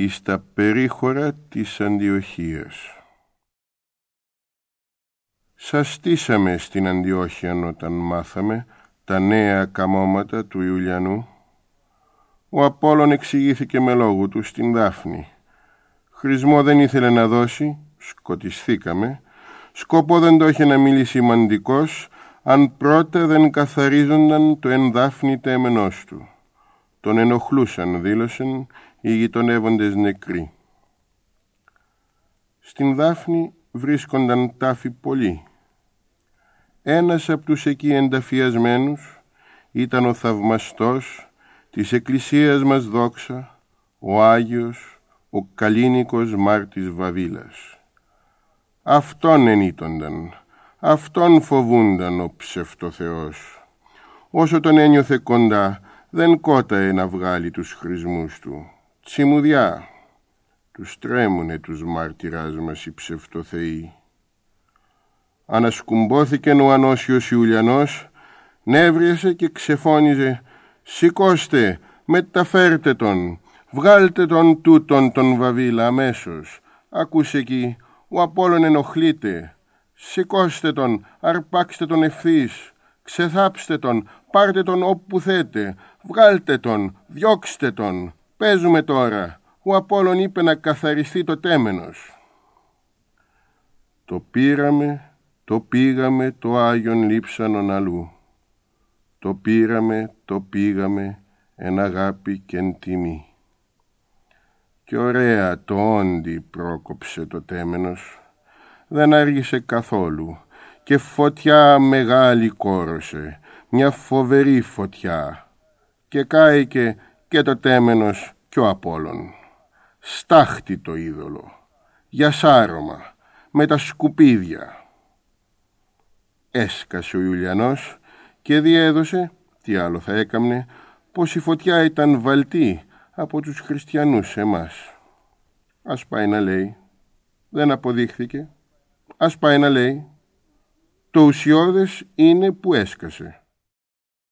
εις τα περίχωρα της Αντιοχίας. Σας στήσαμε στην Αντιόχεια όταν μάθαμε τα νέα καμώματα του Ιουλιανού. Ο Απόλλων εξηγήθηκε με λόγου του στην Δάφνη. Χρησμό δεν ήθελε να δώσει, σκοτισθήκαμε. Σκόπο δεν το είχε να μιλήσει σημαντικός, αν πρώτα δεν καθαρίζονταν το ενδάφνη τέμενός του. Τον ενοχλούσαν, δήλωσαν, οι γειτονεύοντες νεκροί. Στην Δάφνη βρίσκονταν τάφοι πολλοί. Ένας από τους εκεί ενταφιασμένους ήταν ο θαυμαστός της Εκκλησίας μας δόξα, ο Άγιος, ο Καλίνικος Μάρτης Βαβίλας. Αυτόν ενήτονταν, αυτόν φοβούνταν ο ψευτοθεός. Όσο τον ένιωθε κοντά, δεν κόταε να βγάλει τους χρησμούς του. Τσιμουδιά, τους τρέμουνε τους μάρτυράς μας οι ψευτοθεοί. Ανασκουμπόθηκε ο ανώσιος Ιουλιανός, νεύριασε και ξεφώνιζε «Σηκώστε, μεταφέρτε τον, βγάλτε τον τούτον τον Βαβίλα αμέσως. Ακούσε εκεί, ο Απόλλων ενοχλείται. Σηκώστε τον, αρπάξτε τον ευθύς, ξεθάψτε τον, πάρτε τον όπου θέτε, βγάλτε τον, διώξτε τον, παίζουμε τώρα. Ο Απόλλων είπε να καθαριστεί το τέμενος. Το πήραμε, το πήγαμε, το Άγιον λείψανον αλλού. Το πήραμε, το πήγαμε, εν αγάπη και εν τιμή. Και ωραία το όντι πρόκοψε το τέμενος, δεν άργησε καθόλου και φωτιά μεγάλη κόρωσε, μια φοβερή φωτιά και κάηκε και το τέμενος κι ο Απόλλων. Στάχτη το είδωλο, για σάρωμα, με τα σκουπίδια. Έσκασε ο Ιουλιανός και διέδωσε, τι άλλο θα έκαμνε, πως η φωτιά ήταν βαλτή από τους χριστιανούς εμάς. Ας πάει να λέει, δεν αποδείχθηκε, ας πάει να λέει, το ουσιώδες είναι που έσκασε.